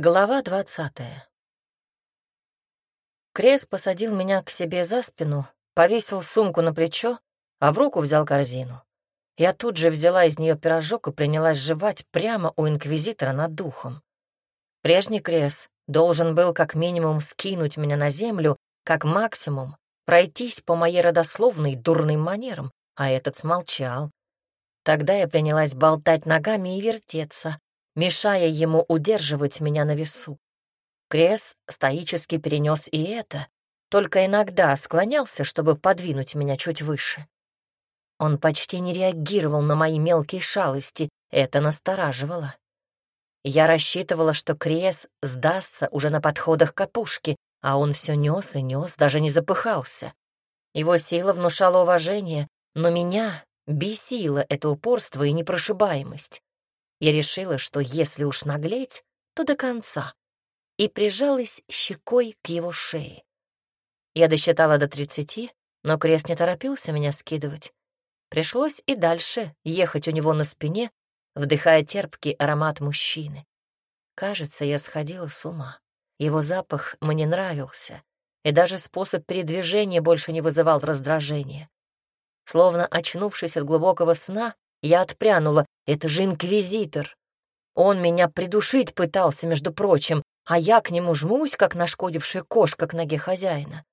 Глава двадцатая. Крес посадил меня к себе за спину, повесил сумку на плечо, а в руку взял корзину. Я тут же взяла из нее пирожок и принялась жевать прямо у инквизитора над духом. Прежний Крес должен был как минимум скинуть меня на землю, как максимум пройтись по моей родословной дурным манерам, а этот смолчал. Тогда я принялась болтать ногами и вертеться, мешая ему удерживать меня на весу. Крес стоически перенес и это, только иногда склонялся, чтобы подвинуть меня чуть выше. Он почти не реагировал на мои мелкие шалости, это настораживало. Я рассчитывала, что Крес сдастся уже на подходах к опушке, а он все нес и нес, даже не запыхался. Его сила внушала уважение, но меня бесило это упорство и непрошибаемость. Я решила, что если уж наглеть, то до конца, и прижалась щекой к его шее. Я досчитала до тридцати, но крест не торопился меня скидывать. Пришлось и дальше ехать у него на спине, вдыхая терпкий аромат мужчины. Кажется, я сходила с ума. Его запах мне нравился, и даже способ передвижения больше не вызывал раздражения. Словно очнувшись от глубокого сна, я отпрянула. Это же инквизитор. Он меня придушить пытался, между прочим, а я к нему жмусь, как нашкодившая кошка к ноге хозяина.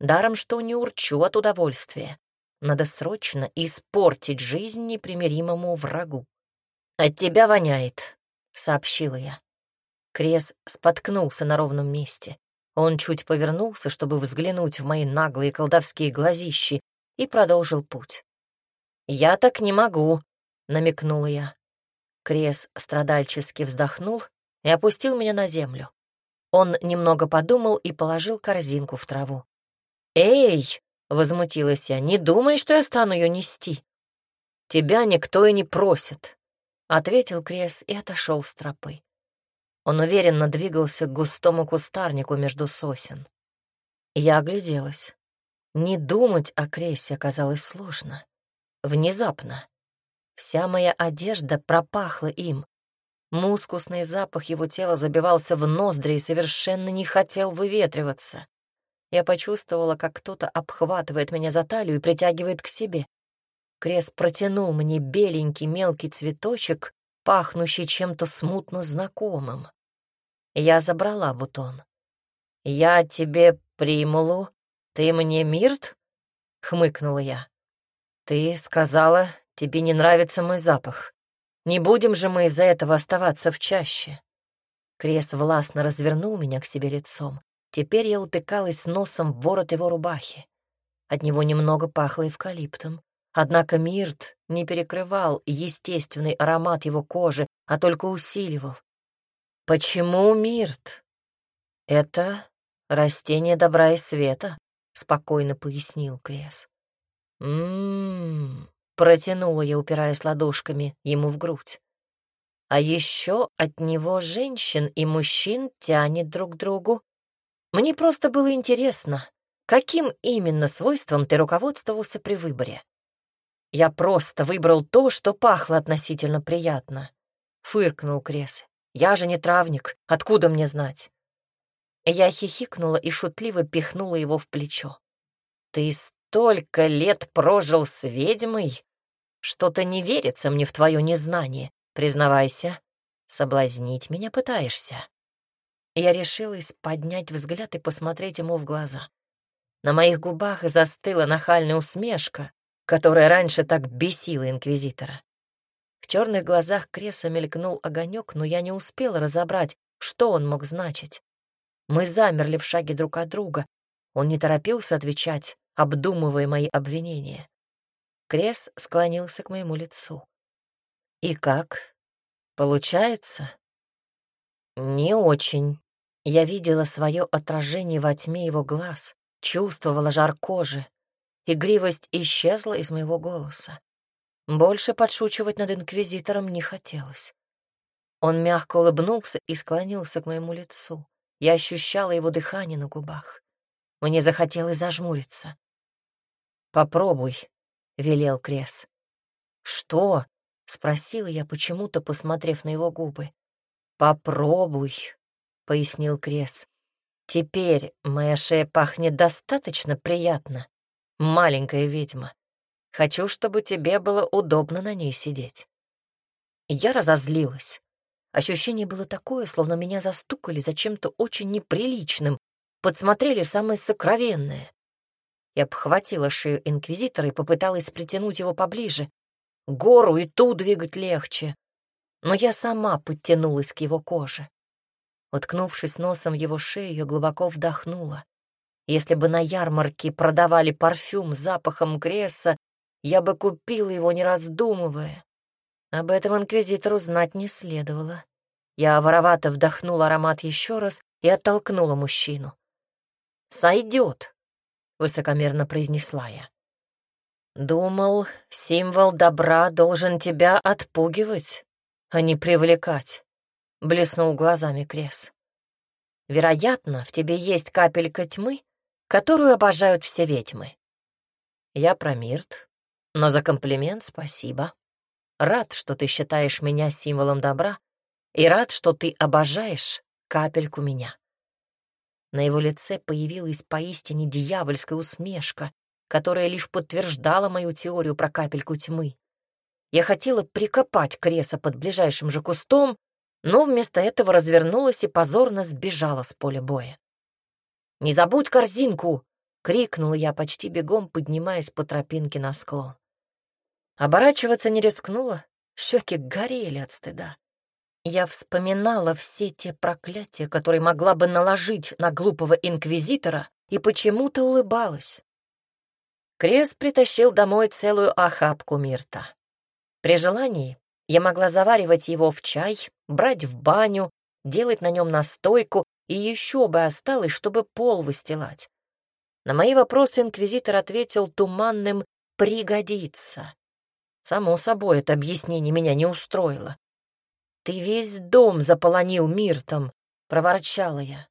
Даром, что не урчу от удовольствия. Надо срочно испортить жизнь непримиримому врагу. «От тебя воняет», — сообщила я. Крес споткнулся на ровном месте. Он чуть повернулся, чтобы взглянуть в мои наглые колдовские глазищи, и продолжил путь. «Я так не могу», — намекнула я. Крес страдальчески вздохнул и опустил меня на землю. Он немного подумал и положил корзинку в траву. «Эй!» — возмутилась я. «Не думай, что я стану ее нести». «Тебя никто и не просит», — ответил Крес и отошел с тропы. Он уверенно двигался к густому кустарнику между сосен. Я огляделась. Не думать о Кресе оказалось сложно. Внезапно. Вся моя одежда пропахла им. Мускусный запах его тела забивался в ноздри и совершенно не хотел выветриваться. Я почувствовала, как кто-то обхватывает меня за талию и притягивает к себе. Крес протянул мне беленький мелкий цветочек, пахнущий чем-то смутно знакомым. Я забрала бутон. «Я тебе примулу, ты мне мирт?» — хмыкнула я. «Ты сказала, тебе не нравится мой запах. Не будем же мы из-за этого оставаться в чаще». Крес властно развернул меня к себе лицом. Теперь я утыкалась носом в ворот его рубахи. От него немного пахло эвкалиптом. Однако мирт не перекрывал естественный аромат его кожи, а только усиливал. «Почему мирт?» «Это растение добра и света», — спокойно пояснил Крес. «М-м-м», протянула я, упираясь ладошками ему в грудь. «А еще от него женщин и мужчин тянет друг к другу. Мне просто было интересно, каким именно свойством ты руководствовался при выборе?» «Я просто выбрал то, что пахло относительно приятно», — фыркнул Крес. «Я же не травник, откуда мне знать?» Я хихикнула и шутливо пихнула его в плечо. «Ты столько лет прожил с ведьмой? Что-то не верится мне в твое незнание, признавайся. Соблазнить меня пытаешься?» Я решилась поднять взгляд и посмотреть ему в глаза. На моих губах застыла нахальная усмешка, которая раньше так бесила инквизитора. В черных глазах Креса мелькнул огонек, но я не успела разобрать, что он мог значить. Мы замерли в шаге друг от друга. Он не торопился отвечать, обдумывая мои обвинения. Крес склонился к моему лицу. «И как? Получается?» «Не очень». Я видела свое отражение во тьме его глаз, чувствовала жар кожи, Игривость исчезла из моего голоса. Больше подшучивать над инквизитором не хотелось. Он мягко улыбнулся и склонился к моему лицу. Я ощущала его дыхание на губах. Мне захотелось зажмуриться. «Попробуй», — велел Крес. «Что?» — спросила я, почему-то посмотрев на его губы. «Попробуй», пояснил Крес. «Теперь моя шея пахнет достаточно приятно, маленькая ведьма. Хочу, чтобы тебе было удобно на ней сидеть». Я разозлилась. Ощущение было такое, словно меня застукали за чем-то очень неприличным, подсмотрели самое сокровенное. Я обхватила шею инквизитора и попыталась притянуть его поближе. Гору и ту двигать легче. Но я сама подтянулась к его коже. Уткнувшись носом его шею, я глубоко вдохнула. Если бы на ярмарке продавали парфюм с запахом Гресса, я бы купила его, не раздумывая. Об этом инквизитору знать не следовало. Я воровато вдохнула аромат еще раз и оттолкнула мужчину. «Сойдет», — высокомерно произнесла я. «Думал, символ добра должен тебя отпугивать, а не привлекать», — блеснул глазами Крес. «Вероятно, в тебе есть капелька тьмы, которую обожают все ведьмы. Я про Мирт, но за комплимент спасибо. Рад, что ты считаешь меня символом добра, и рад, что ты обожаешь капельку меня. На его лице появилась поистине дьявольская усмешка, которая лишь подтверждала мою теорию про капельку тьмы. Я хотела прикопать Креса под ближайшим же кустом, но вместо этого развернулась и позорно сбежала с поля боя. «Не забудь корзинку!» — крикнула я почти бегом, поднимаясь по тропинке на склон. Оборачиваться не рискнула, щеки горели от стыда. Я вспоминала все те проклятия, которые могла бы наложить на глупого инквизитора, и почему-то улыбалась. Крес притащил домой целую охапку мирта. При желании я могла заваривать его в чай, брать в баню, делать на нем настойку, и еще бы осталось, чтобы пол выстилать. На мои вопросы инквизитор ответил туманным «пригодится». Само собой, это объяснение меня не устроило. «Ты весь дом заполонил миртом», — проворчала я.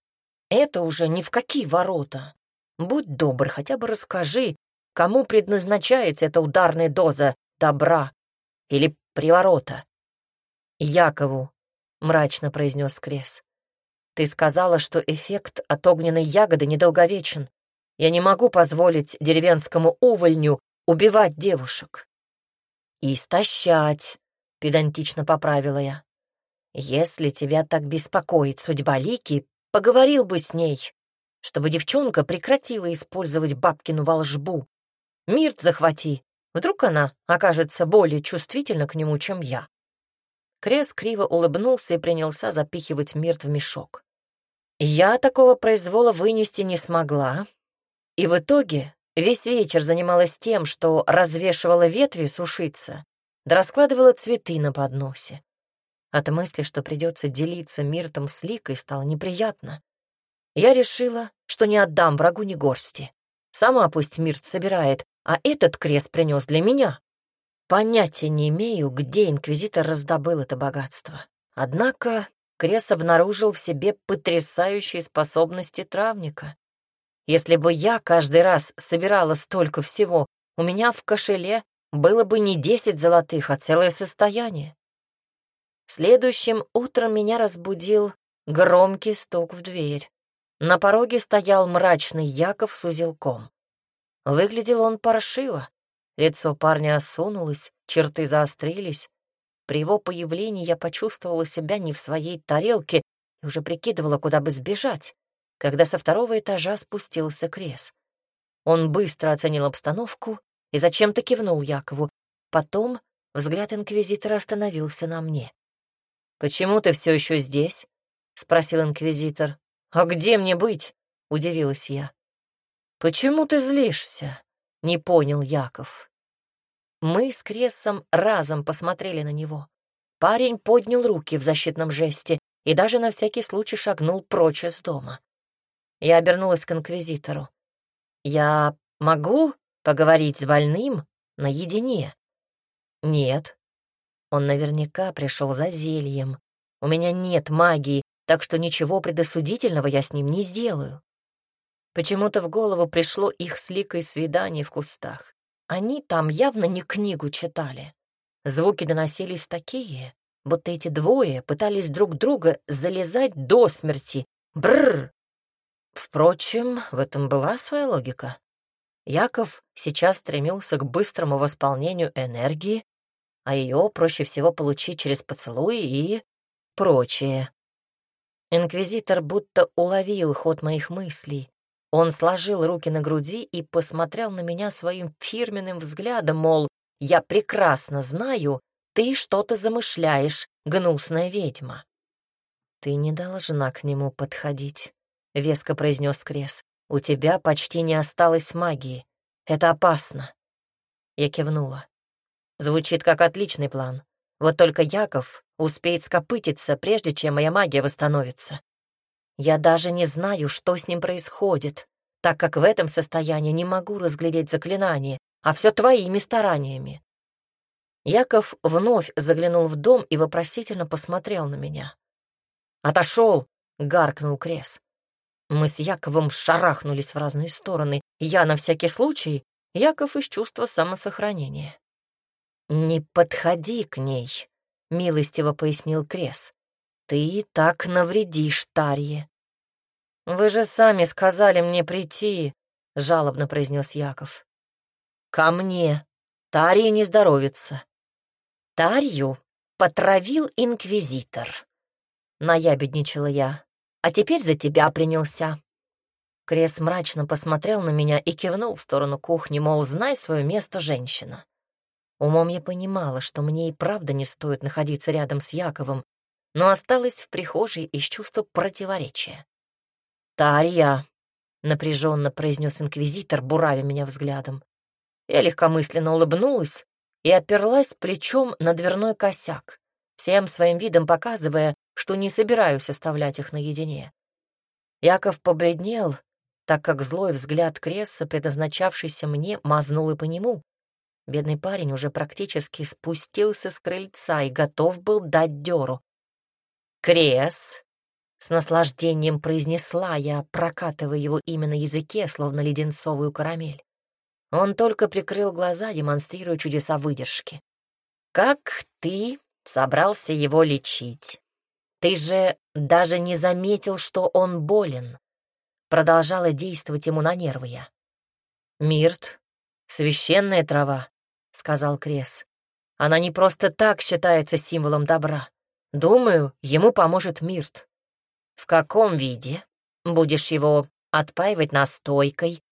«Это уже ни в какие ворота. Будь добр, хотя бы расскажи, кому предназначается эта ударная доза добра или приворота?» «Якову», — мрачно произнес Крес. «Ты сказала, что эффект от огненной ягоды недолговечен. Я не могу позволить деревенскому увольню убивать девушек». «И истощать», — педантично поправила я. «Если тебя так беспокоит судьба Лики, поговорил бы с ней, чтобы девчонка прекратила использовать бабкину волжбу. Мирт захвати, вдруг она окажется более чувствительна к нему, чем я». Крес криво улыбнулся и принялся запихивать Мирт в мешок. Я такого произвола вынести не смогла, и в итоге Весь вечер занималась тем, что развешивала ветви сушиться, да раскладывала цветы на подносе. От мысли, что придется делиться миртом с Ликой, стало неприятно. Я решила, что не отдам врагу ни горсти. Сама пусть мирт собирает, а этот крест принес для меня. Понятия не имею, где инквизитор раздобыл это богатство. Однако крест обнаружил в себе потрясающие способности травника. Если бы я каждый раз собирала столько всего, у меня в кошеле было бы не десять золотых, а целое состояние. Следующим утром меня разбудил громкий стук в дверь. На пороге стоял мрачный Яков с узелком. Выглядел он паршиво. Лицо парня осунулось, черты заострились. При его появлении я почувствовала себя не в своей тарелке и уже прикидывала, куда бы сбежать когда со второго этажа спустился Крес. Он быстро оценил обстановку и зачем-то кивнул Якову. Потом взгляд инквизитора остановился на мне. «Почему ты все еще здесь?» — спросил инквизитор. «А где мне быть?» — удивилась я. «Почему ты злишься?» — не понял Яков. Мы с Кресом разом посмотрели на него. Парень поднял руки в защитном жесте и даже на всякий случай шагнул прочь из дома. Я обернулась к инквизитору. «Я могу поговорить с больным наедине?» «Нет». Он наверняка пришел за зельем. У меня нет магии, так что ничего предосудительного я с ним не сделаю. Почему-то в голову пришло их с Ликой свидание в кустах. Они там явно не книгу читали. Звуки доносились такие, будто эти двое пытались друг друга залезать до смерти Бррр! Впрочем, в этом была своя логика. Яков сейчас стремился к быстрому восполнению энергии, а ее проще всего получить через поцелуи и прочее. Инквизитор будто уловил ход моих мыслей. Он сложил руки на груди и посмотрел на меня своим фирменным взглядом, мол, «Я прекрасно знаю, ты что-то замышляешь, гнусная ведьма». «Ты не должна к нему подходить», — веско произнес Крес. «У тебя почти не осталось магии. Это опасно». Я кивнула. Звучит как отличный план. Вот только Яков успеет скопытиться, прежде чем моя магия восстановится. Я даже не знаю, что с ним происходит, так как в этом состоянии не могу разглядеть заклинание, а все твоими стараниями. Яков вновь заглянул в дом и вопросительно посмотрел на меня. «Отошел!» — гаркнул Крес. Мы с Яковом шарахнулись в разные стороны. Я на всякий случай, Яков из чувства самосохранения. «Не подходи к ней», — милостиво пояснил Крес. «Ты так навредишь Тарье». «Вы же сами сказали мне прийти», — жалобно произнес Яков. «Ко мне. Тарье не здоровится». «Тарью потравил инквизитор», наябедничала я. «А теперь за тебя принялся». Крес мрачно посмотрел на меня и кивнул в сторону кухни, мол, знай свое место, женщина. Умом я понимала, что мне и правда не стоит находиться рядом с Яковом, но осталась в прихожей из чувства противоречия. «Тарья», — напряженно произнес инквизитор, буравя меня взглядом. Я легкомысленно улыбнулась и оперлась плечом на дверной косяк, всем своим видом показывая, что не собираюсь оставлять их наедине. Яков побледнел, так как злой взгляд Кресса, предназначавшийся мне, мазнул и по нему. Бедный парень уже практически спустился с крыльца и готов был дать дёру. «Крес!» — с наслаждением произнесла я, прокатывая его имя на языке, словно леденцовую карамель. Он только прикрыл глаза, демонстрируя чудеса выдержки. «Как ты собрался его лечить?» Ты же даже не заметил, что он болен. Продолжала действовать ему на нервы я. Мирт — священная трава, — сказал Крес. Она не просто так считается символом добра. Думаю, ему поможет Мирт. В каком виде? Будешь его отпаивать настойкой,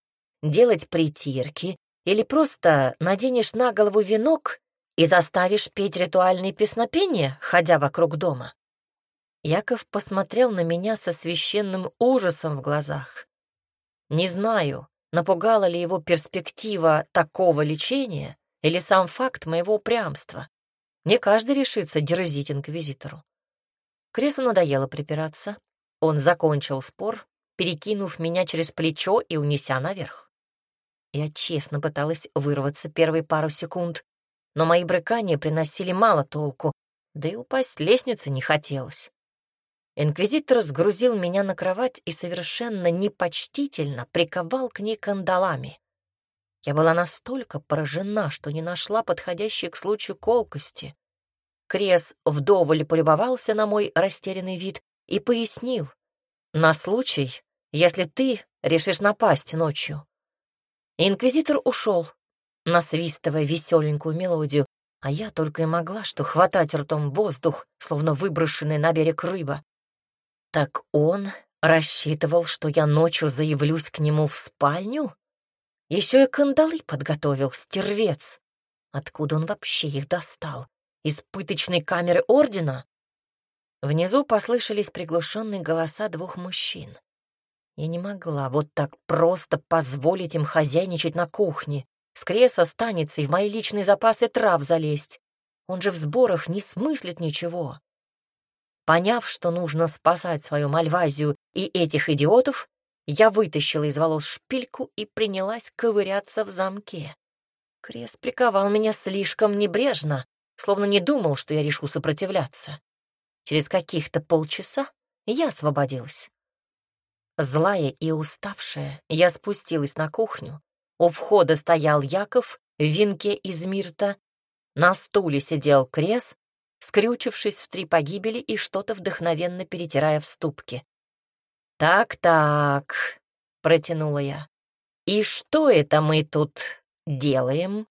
делать притирки или просто наденешь на голову венок и заставишь петь ритуальные песнопения, ходя вокруг дома? Яков посмотрел на меня со священным ужасом в глазах. Не знаю, напугала ли его перспектива такого лечения или сам факт моего упрямства. Не каждый решится дерзить инквизитору. Кресу надоело припираться. Он закончил спор, перекинув меня через плечо и унеся наверх. Я честно пыталась вырваться первые пару секунд, но мои брыкания приносили мало толку, да и упасть лестницы не хотелось. Инквизитор сгрузил меня на кровать и совершенно непочтительно приковал к ней кандалами. Я была настолько поражена, что не нашла подходящей к случаю колкости. Крес вдоволь полюбовался на мой растерянный вид и пояснил. «На случай, если ты решишь напасть ночью». Инквизитор ушел, насвистывая веселенькую мелодию, а я только и могла что хватать ртом воздух, словно выброшенная на берег рыба. Так он рассчитывал, что я ночью заявлюсь к нему в спальню? Еще и кандалы подготовил, стервец. Откуда он вообще их достал? Из пыточной камеры ордена? Внизу послышались приглушенные голоса двух мужчин. Я не могла вот так просто позволить им хозяйничать на кухне. С креса останется и в мои личные запасы трав залезть. Он же в сборах не смыслит ничего. Поняв, что нужно спасать свою Мальвазию и этих идиотов, я вытащила из волос шпильку и принялась ковыряться в замке. Крест приковал меня слишком небрежно, словно не думал, что я решу сопротивляться. Через каких-то полчаса я освободилась. Злая и уставшая, я спустилась на кухню. У входа стоял Яков в венке из мирта. На стуле сидел Крес, скрючившись в три погибели и что-то вдохновенно перетирая в ступке. «Так-так», — протянула я, — «и что это мы тут делаем?»